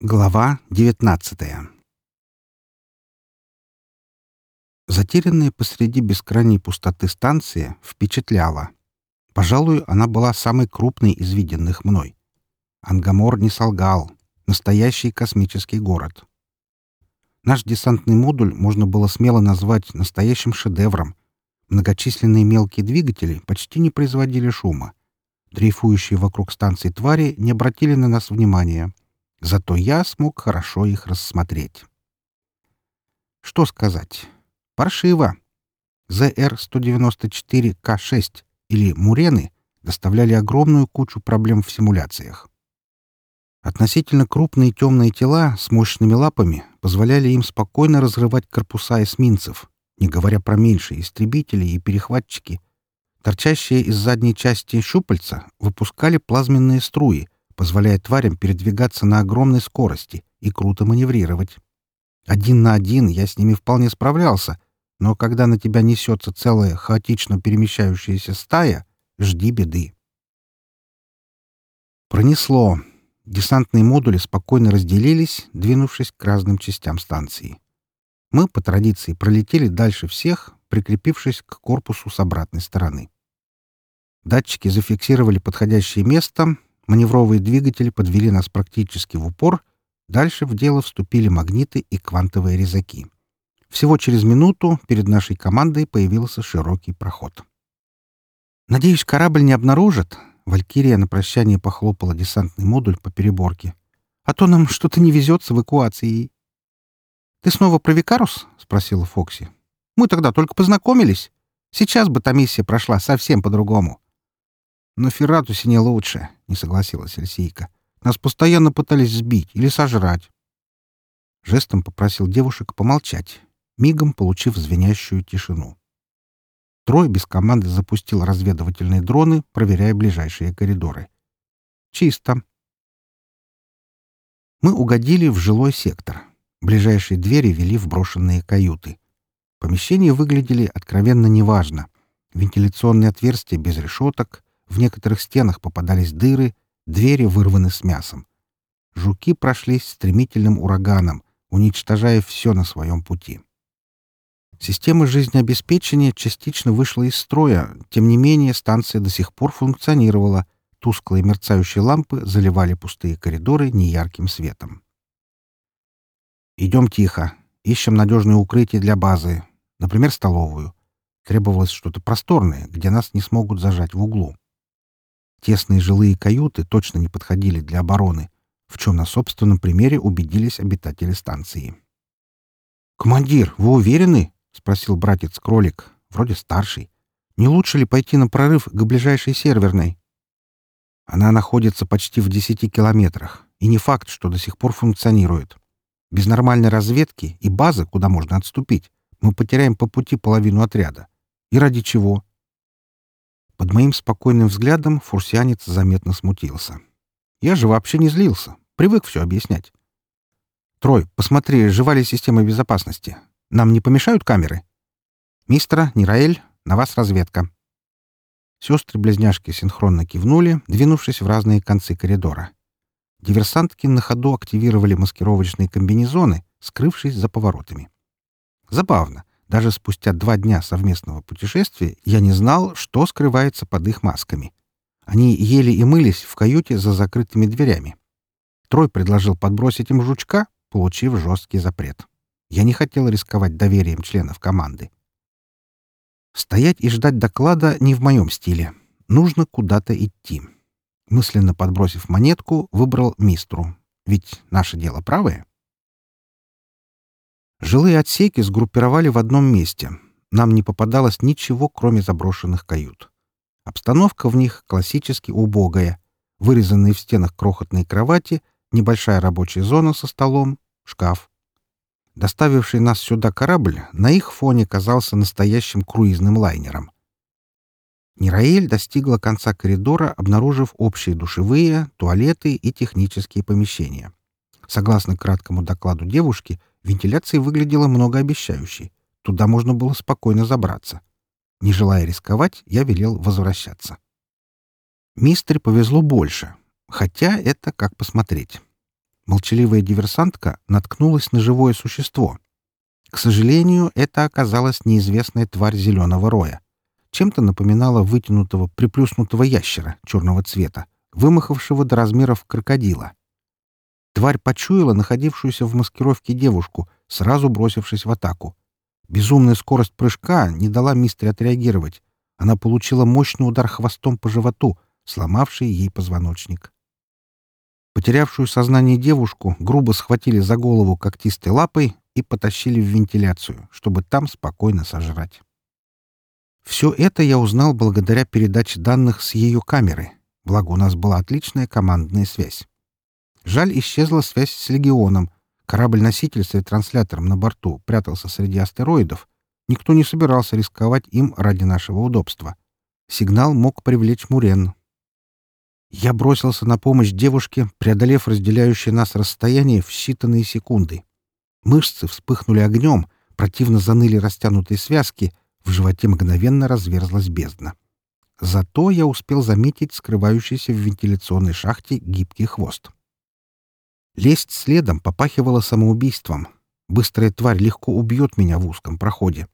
Глава 19 Затерянная посреди бескрайней пустоты станция впечатляла. Пожалуй, она была самой крупной из виденных мной. Ангамор не солгал. Настоящий космический город. Наш десантный модуль можно было смело назвать настоящим шедевром. Многочисленные мелкие двигатели почти не производили шума. Дрейфующие вокруг станции твари не обратили на нас внимания — Зато я смог хорошо их рассмотреть. Что сказать? Паршиво. ЗР-194К6 или «Мурены» доставляли огромную кучу проблем в симуляциях. Относительно крупные темные тела с мощными лапами позволяли им спокойно разрывать корпуса эсминцев, не говоря про меньшие истребители и перехватчики. Торчащие из задней части щупальца выпускали плазменные струи, позволяя тварям передвигаться на огромной скорости и круто маневрировать. Один на один я с ними вполне справлялся, но когда на тебя несется целая хаотично перемещающаяся стая, жди беды. Пронесло. Десантные модули спокойно разделились, двинувшись к разным частям станции. Мы, по традиции, пролетели дальше всех, прикрепившись к корпусу с обратной стороны. Датчики зафиксировали подходящее место, Маневровые двигатели подвели нас практически в упор. Дальше в дело вступили магниты и квантовые резаки. Всего через минуту перед нашей командой появился широкий проход. «Надеюсь, корабль не обнаружит?» Валькирия на прощание похлопала десантный модуль по переборке. «А то нам что-то не везет с эвакуацией». «Ты снова про Викарус?» — спросила Фокси. «Мы тогда только познакомились. Сейчас бы та миссия прошла совсем по-другому». «На Ферратусе не лучше», — не согласилась Эльсейка. «Нас постоянно пытались сбить или сожрать». Жестом попросил девушек помолчать, мигом получив звенящую тишину. Трой без команды запустил разведывательные дроны, проверяя ближайшие коридоры. «Чисто». Мы угодили в жилой сектор. Ближайшие двери вели в брошенные каюты. Помещения выглядели откровенно неважно. Вентиляционные отверстия без решеток, в некоторых стенах попадались дыры, двери вырваны с мясом. Жуки прошлись стремительным ураганом, уничтожая все на своем пути. Система жизнеобеспечения частично вышла из строя, тем не менее станция до сих пор функционировала, тусклые мерцающие лампы заливали пустые коридоры неярким светом. «Идем тихо. Ищем надежное укрытие для базы. Например, столовую. Требовалось что-то просторное, где нас не смогут зажать в углу. Тесные жилые каюты точно не подходили для обороны, в чем на собственном примере убедились обитатели станции. «Командир, вы уверены?» — спросил братец-кролик, вроде старший. «Не лучше ли пойти на прорыв к ближайшей серверной?» Она находится почти в десяти километрах, и не факт, что до сих пор функционирует. Без нормальной разведки и базы, куда можно отступить, мы потеряем по пути половину отряда. И ради чего? Под моим спокойным взглядом фурсианец заметно смутился. Я же вообще не злился. Привык все объяснять. «Трой, посмотри, жива ли система безопасности? Нам не помешают камеры?» «Мистера, Нираэль, на вас разведка». Сестры-близняшки синхронно кивнули, двинувшись в разные концы коридора. Диверсантки на ходу активировали маскировочные комбинезоны, скрывшись за поворотами. Забавно. Даже спустя два дня совместного путешествия я не знал, что скрывается под их масками. Они ели и мылись в каюте за закрытыми дверями. Трой предложил подбросить им жучка, получив жесткий запрет. Я не хотел рисковать доверием членов команды. Стоять и ждать доклада не в моем стиле. Нужно куда-то идти. Мысленно подбросив монетку, выбрал мистру. Ведь наше дело правое. Жилые отсеки сгруппировали в одном месте. Нам не попадалось ничего, кроме заброшенных кают. Обстановка в них классически убогая. Вырезанные в стенах крохотные кровати, небольшая рабочая зона со столом, шкаф. Доставивший нас сюда корабль на их фоне казался настоящим круизным лайнером. Нираэль достигла конца коридора, обнаружив общие душевые, туалеты и технические помещения. Согласно краткому докладу девушки, Вентиляция выглядела многообещающей. Туда можно было спокойно забраться. Не желая рисковать, я велел возвращаться. Мистере повезло больше, хотя это как посмотреть. молчаливая диверсантка наткнулась на живое существо. К сожалению, это оказалась неизвестная тварь зеленого роя. Чем-то напоминала вытянутого, приплюснутого ящера черного цвета, вымахавшего до размеров крокодила. Тварь почуяла находившуюся в маскировке девушку, сразу бросившись в атаку. Безумная скорость прыжка не дала мистере отреагировать. Она получила мощный удар хвостом по животу, сломавший ей позвоночник. Потерявшую сознание девушку грубо схватили за голову когтистой лапой и потащили в вентиляцию, чтобы там спокойно сожрать. Все это я узнал благодаря передаче данных с ее камеры, благо у нас была отличная командная связь. Жаль, исчезла связь с Легионом. Корабль-носитель с ретранслятором на борту прятался среди астероидов. Никто не собирался рисковать им ради нашего удобства. Сигнал мог привлечь Мурен. Я бросился на помощь девушке, преодолев разделяющее нас расстояние в считанные секунды. Мышцы вспыхнули огнем, противно заныли растянутые связки, в животе мгновенно разверзлась бездна. Зато я успел заметить скрывающийся в вентиляционной шахте гибкий хвост. Лезть следом попахивало самоубийством. Быстрая тварь легко убьет меня в узком проходе.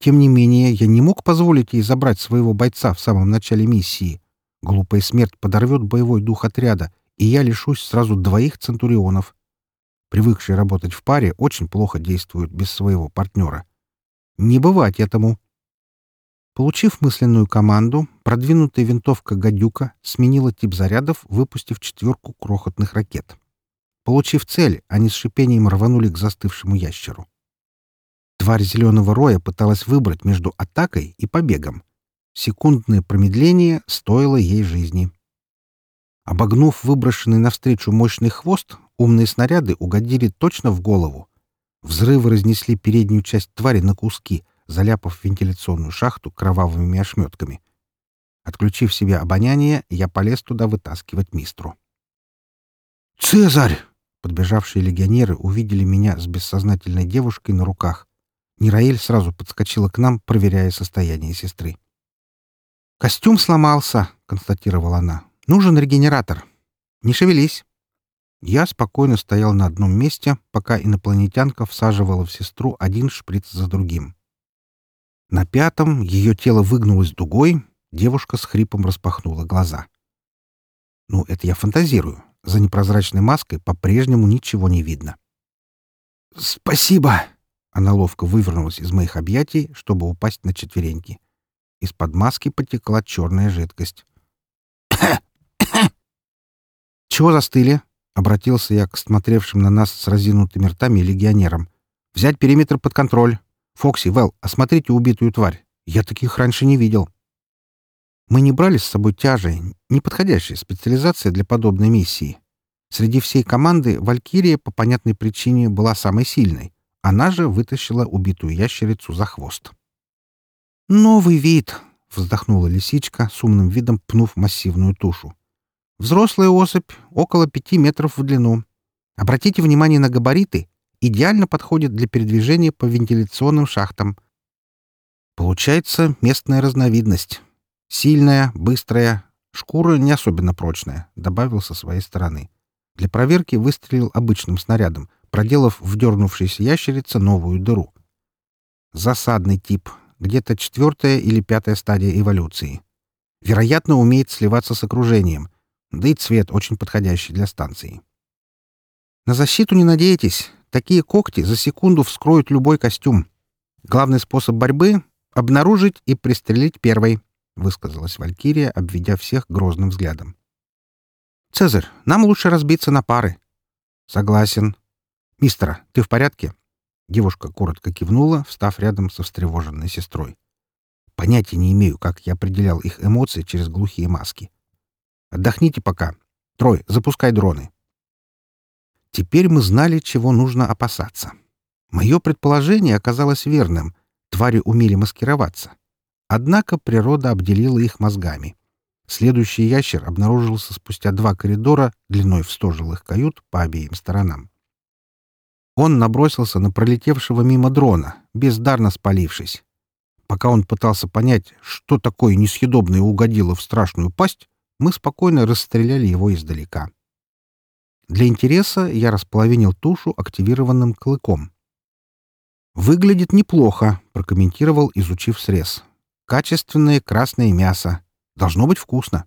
Тем не менее, я не мог позволить ей забрать своего бойца в самом начале миссии — Глупая смерть подорвет боевой дух отряда, и я лишусь сразу двоих центурионов. Привыкшие работать в паре очень плохо действуют без своего партнера. Не бывать этому. Получив мысленную команду, продвинутая винтовка «Гадюка» сменила тип зарядов, выпустив четверку крохотных ракет. Получив цель, они с шипением рванули к застывшему ящеру. Тварь зеленого роя пыталась выбрать между атакой и побегом. Секундное промедление стоило ей жизни. Обогнув выброшенный навстречу мощный хвост, умные снаряды угодили точно в голову. Взрывы разнесли переднюю часть твари на куски, заляпав вентиляционную шахту кровавыми ошметками. Отключив себе обоняние, я полез туда вытаскивать мистру. «Цезарь!» Подбежавшие легионеры увидели меня с бессознательной девушкой на руках. Нираэль сразу подскочила к нам, проверяя состояние сестры. «Костюм сломался», — констатировала она. «Нужен регенератор. Не шевелись». Я спокойно стоял на одном месте, пока инопланетянка всаживала в сестру один шприц за другим. На пятом ее тело выгнулось дугой, девушка с хрипом распахнула глаза. Ну, это я фантазирую. За непрозрачной маской по-прежнему ничего не видно. «Спасибо!» Она ловко вывернулась из моих объятий, чтобы упасть на четвереньки. Из-под маски потекла черная жидкость. «Чего застыли?» — обратился я к смотревшим на нас с разинутыми ртами легионерам. «Взять периметр под контроль. Фокси, Вэл, осмотрите убитую тварь. Я таких раньше не видел». Мы не брали с собой тяжи, неподходящая специализация для подобной миссии. Среди всей команды Валькирия по понятной причине была самой сильной. Она же вытащила убитую ящерицу за хвост. «Новый вид!» — вздохнула лисичка, с умным видом пнув массивную тушу. «Взрослая особь, около пяти метров в длину. Обратите внимание на габариты. Идеально подходит для передвижения по вентиляционным шахтам. Получается местная разновидность. Сильная, быстрая, шкура не особенно прочная», — добавил со своей стороны. Для проверки выстрелил обычным снарядом, проделав в дернувшейся ящерице новую дыру. Засадный тип, где-то четвертая или пятая стадия эволюции. Вероятно, умеет сливаться с окружением, да и цвет очень подходящий для станции. На защиту не надейтесь. Такие когти за секунду вскроют любой костюм. Главный способ борьбы — обнаружить и пристрелить первой, — высказалась Валькирия, обведя всех грозным взглядом. «Цезарь, нам лучше разбиться на пары». «Согласен. Мистер, ты в порядке?» Девушка коротко кивнула, встав рядом со встревоженной сестрой. Понятия не имею, как я определял их эмоции через глухие маски. «Отдохните пока. Трой, запускай дроны». Теперь мы знали, чего нужно опасаться. Мое предположение оказалось верным. Твари умели маскироваться. Однако природа обделила их мозгами. Следующий ящер обнаружился спустя два коридора длиной в сто жилых кают по обеим сторонам. Он набросился на пролетевшего мимо дрона, бездарно спалившись. Пока он пытался понять, что такое несъедобное угодило в страшную пасть, мы спокойно расстреляли его издалека. Для интереса я располовинил тушу активированным клыком. «Выглядит неплохо», — прокомментировал, изучив срез. «Качественное красное мясо. Должно быть вкусно».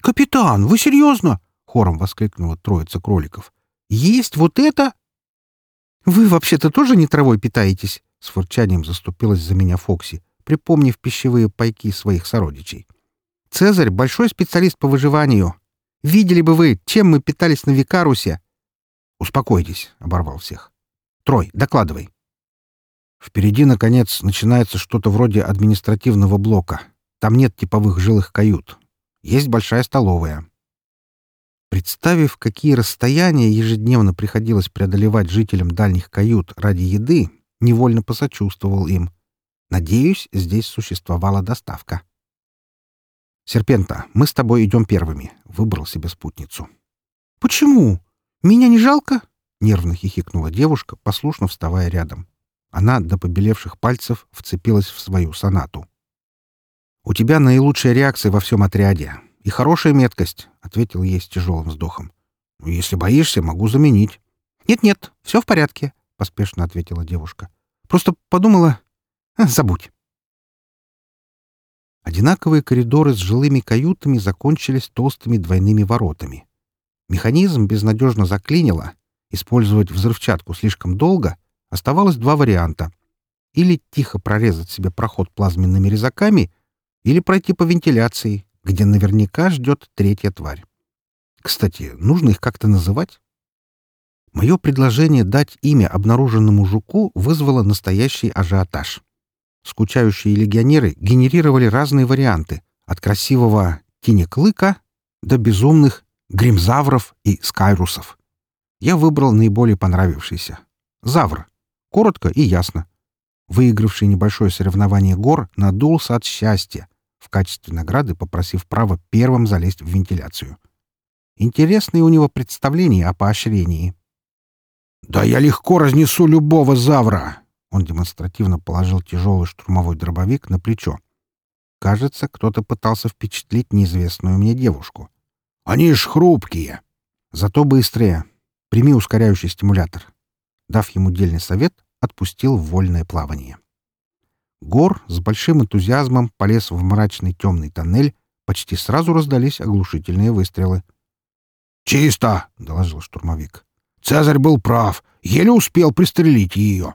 «Капитан, вы серьезно?» — хором воскликнула троица кроликов. «Есть вот это?» «Вы вообще-то тоже не травой питаетесь?» — с фырчанием заступилась за меня Фокси, припомнив пищевые пайки своих сородичей. «Цезарь — большой специалист по выживанию. Видели бы вы, чем мы питались на Викарусе!» «Успокойтесь», — оборвал всех. «Трой, докладывай». Впереди, наконец, начинается что-то вроде административного блока. Там нет типовых жилых кают. Есть большая столовая. Представив, какие расстояния ежедневно приходилось преодолевать жителям дальних кают ради еды, невольно посочувствовал им. Надеюсь, здесь существовала доставка. «Серпента, мы с тобой идем первыми», — выбрал себе спутницу. «Почему? Меня не жалко?» — нервно хихикнула девушка, послушно вставая рядом. Она до побелевших пальцев вцепилась в свою сонату. «У тебя наилучшая реакция во всем отряде. И хорошая меткость», — ответил ей с тяжелым вздохом. «Если боишься, могу заменить». «Нет-нет, все в порядке», — поспешно ответила девушка. «Просто подумала... А, забудь». Одинаковые коридоры с жилыми каютами закончились толстыми двойными воротами. Механизм безнадежно заклинило. Использовать взрывчатку слишком долго — Оставалось два варианта. Или тихо прорезать себе проход плазменными резаками, или пройти по вентиляции, где наверняка ждет третья тварь. Кстати, нужно их как-то называть? Мое предложение дать имя обнаруженному жуку вызвало настоящий ажиотаж. Скучающие легионеры генерировали разные варианты, от красивого тинеклыка до безумных гримзавров и скайрусов. Я выбрал наиболее понравившийся — Завр. Коротко и ясно. Выигравший небольшое соревнование гор надулся от счастья, в качестве награды попросив право первым залезть в вентиляцию. Интересные у него представления о поощрении. «Да я легко разнесу любого завра!» Он демонстративно положил тяжелый штурмовой дробовик на плечо. Кажется, кто-то пытался впечатлить неизвестную мне девушку. «Они ж хрупкие!» «Зато быстрые. Прими ускоряющий стимулятор». Дав ему дельный совет, отпустил в вольное плавание. Гор с большим энтузиазмом полез в мрачный темный тоннель, почти сразу раздались оглушительные выстрелы. «Чисто!» — доложил штурмовик. «Цезарь был прав. Еле успел пристрелить ее».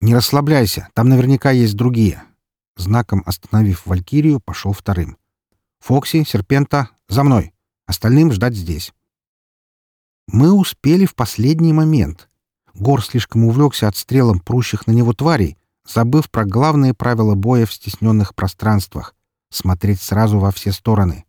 «Не расслабляйся, там наверняка есть другие». Знаком остановив Валькирию, пошел вторым. «Фокси, Серпента, за мной. Остальным ждать здесь». Мы успели в последний момент. Гор слишком увлекся отстрелом прущих на него тварей, забыв про главные правила боя в стесненных пространствах — смотреть сразу во все стороны.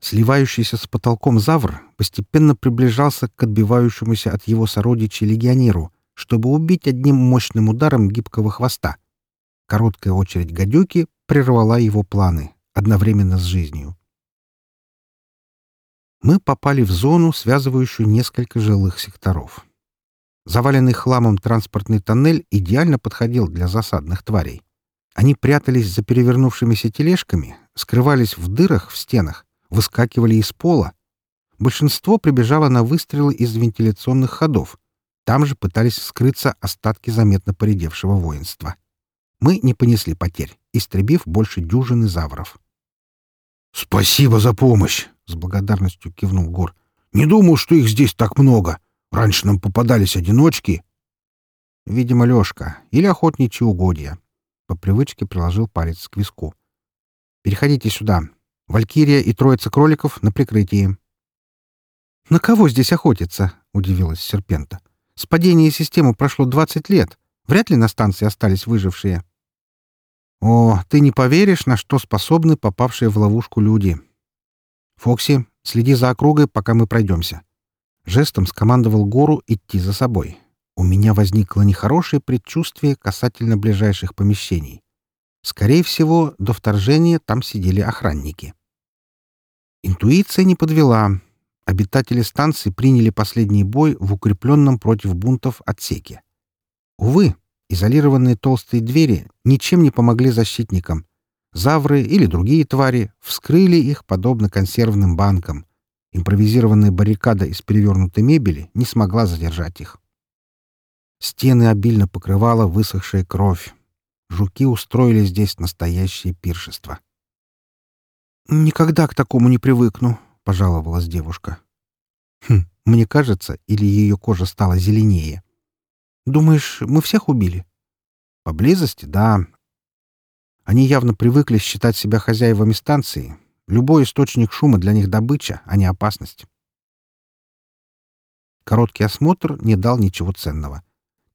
Сливающийся с потолком завр постепенно приближался к отбивающемуся от его сородичей легионеру, чтобы убить одним мощным ударом гибкого хвоста. Короткая очередь гадюки прервала его планы, одновременно с жизнью. Мы попали в зону, связывающую несколько жилых секторов. Заваленный хламом транспортный тоннель идеально подходил для засадных тварей. Они прятались за перевернувшимися тележками, скрывались в дырах в стенах, выскакивали из пола. Большинство прибежало на выстрелы из вентиляционных ходов. Там же пытались скрыться остатки заметно поредевшего воинства. Мы не понесли потерь, истребив больше дюжины завров. «Спасибо за помощь!» — с благодарностью кивнул Гор. «Не думал, что их здесь так много. Раньше нам попадались одиночки. Видимо, Лёшка или охотничьи угодья. По привычке приложил палец к виску. Переходите сюда. Валькирия и троица кроликов на прикрытии. «На кого здесь охотиться?» — удивилась Серпента. «С падения системы прошло двадцать лет. Вряд ли на станции остались выжившие». «О, ты не поверишь, на что способны попавшие в ловушку люди. Фокси, следи за округой, пока мы пройдемся. Жестом скомандовал гору идти за собой. У меня возникло нехорошее предчувствие касательно ближайших помещений. Скорее всего, до вторжения там сидели охранники. Интуиция не подвела. Обитатели станции приняли последний бой в укрепленном против бунтов отсеке. Увы, изолированные толстые двери ничем не помогли защитникам. Завры или другие твари вскрыли их подобно консервным банкам — Импровизированная баррикада из перевернутой мебели не смогла задержать их. Стены обильно покрывала высохшая кровь. Жуки устроили здесь настоящее пиршество. «Никогда к такому не привыкну», — пожаловалась девушка. «Хм, мне кажется, или ее кожа стала зеленее. Думаешь, мы всех убили?» «Поблизости, да. Они явно привыкли считать себя хозяевами станции. Любой источник шума для них добыча, а не опасность». Короткий осмотр не дал ничего ценного.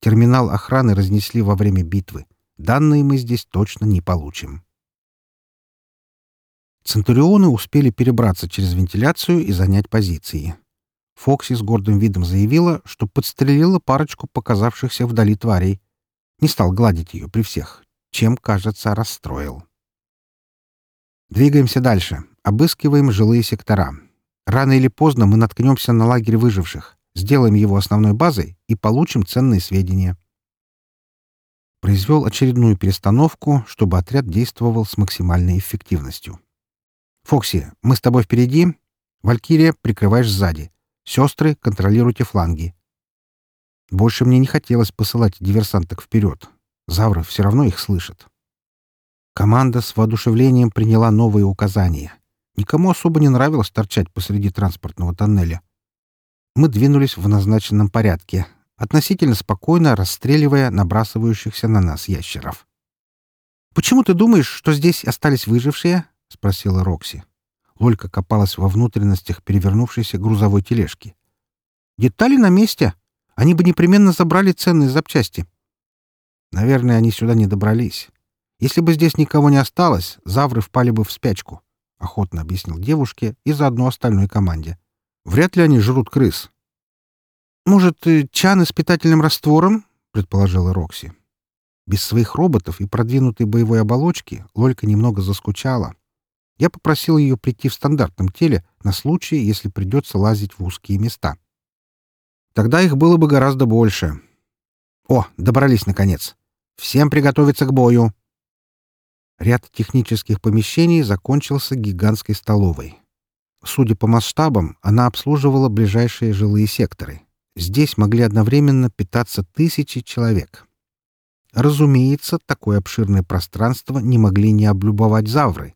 Терминал охраны разнесли во время битвы. Данные мы здесь точно не получим. Центурионы успели перебраться через вентиляцию и занять позиции. Фокси с гордым видом заявила, что подстрелила парочку показавшихся вдали тварей. Не стал гладить ее при всех, чем, кажется, расстроил. Двигаемся дальше. Обыскиваем жилые сектора. Рано или поздно мы наткнемся на лагерь выживших, сделаем его основной базой и получим ценные сведения. Произвел очередную перестановку, чтобы отряд действовал с максимальной эффективностью. «Фокси, мы с тобой впереди. Валькирия, прикрываешь сзади. Сестры, контролируйте фланги». Больше мне не хотелось посылать диверсанток вперед. Завры все равно их слышат. Команда с воодушевлением приняла новые указания. Никому особо не нравилось торчать посреди транспортного тоннеля. Мы двинулись в назначенном порядке, относительно спокойно расстреливая набрасывающихся на нас ящеров. «Почему ты думаешь, что здесь остались выжившие?» — спросила Рокси. Лолька копалась во внутренностях перевернувшейся грузовой тележки. «Детали на месте. Они бы непременно забрали ценные запчасти». «Наверное, они сюда не добрались. Если бы здесь никого не осталось, завры впали бы в спячку», — охотно объяснил девушке и заодно остальной команде. «Вряд ли они жрут крыс». «Может, чаны с питательным раствором?» — предположила Рокси. Без своих роботов и продвинутой боевой оболочки Лолька немного заскучала. Я попросил ее прийти в стандартном теле на случай, если придется лазить в узкие места. Тогда их было бы гораздо больше. О, добрались наконец. Всем приготовиться к бою. Ряд технических помещений закончился гигантской столовой. Судя по масштабам, она обслуживала ближайшие жилые секторы. Здесь могли одновременно питаться тысячи человек. Разумеется, такое обширное пространство не могли не облюбовать завры.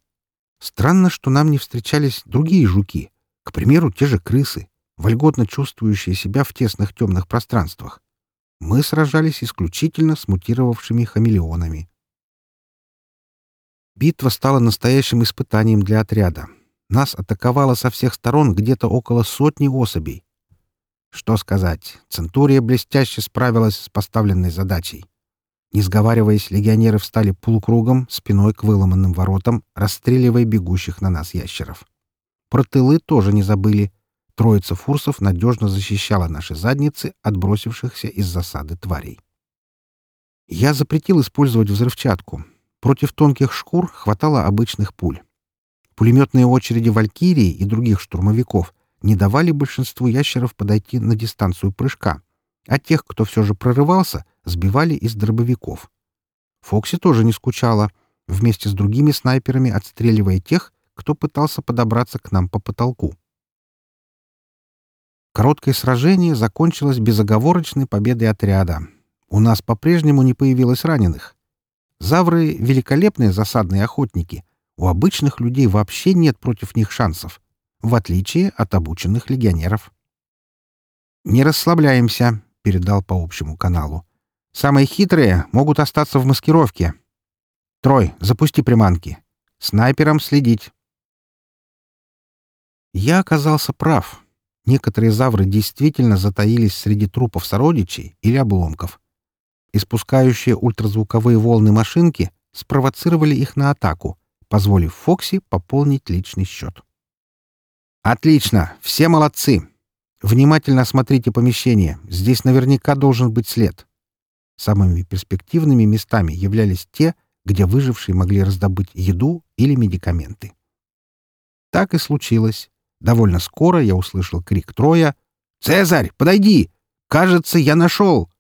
Странно, что нам не встречались другие жуки, к примеру, те же крысы, вольготно чувствующие себя в тесных темных пространствах. Мы сражались исключительно с мутировавшими хамелеонами. Битва стала настоящим испытанием для отряда. Нас атаковало со всех сторон где-то около сотни особей. Что сказать, Центурия блестяще справилась с поставленной задачей. Не сговариваясь, легионеры встали полукругом, спиной к выломанным воротам, расстреливая бегущих на нас ящеров. Про тылы тоже не забыли. Троица фурсов надежно защищала наши задницы от бросившихся из засады тварей. Я запретил использовать взрывчатку. Против тонких шкур хватало обычных пуль. Пулеметные очереди «Валькирии» и других штурмовиков не давали большинству ящеров подойти на дистанцию прыжка — а тех, кто все же прорывался, сбивали из дробовиков. Фокси тоже не скучала, вместе с другими снайперами отстреливая тех, кто пытался подобраться к нам по потолку. Короткое сражение закончилось безоговорочной победой отряда. У нас по-прежнему не появилось раненых. Завры — великолепные засадные охотники. У обычных людей вообще нет против них шансов, в отличие от обученных легионеров. «Не расслабляемся», — передал по общему каналу. «Самые хитрые могут остаться в маскировке. Трой, запусти приманки. Снайперам следить». Я оказался прав. Некоторые завры действительно затаились среди трупов сородичей или обломков. Испускающие ультразвуковые волны машинки спровоцировали их на атаку, позволив Фокси пополнить личный счет. «Отлично! Все молодцы! Внимательно осмотрите помещение. Здесь наверняка должен быть след. Самыми перспективными местами являлись те, где выжившие могли раздобыть еду или медикаменты. Так и случилось. Довольно скоро я услышал крик Троя «Цезарь, подойди! Кажется, я нашел!»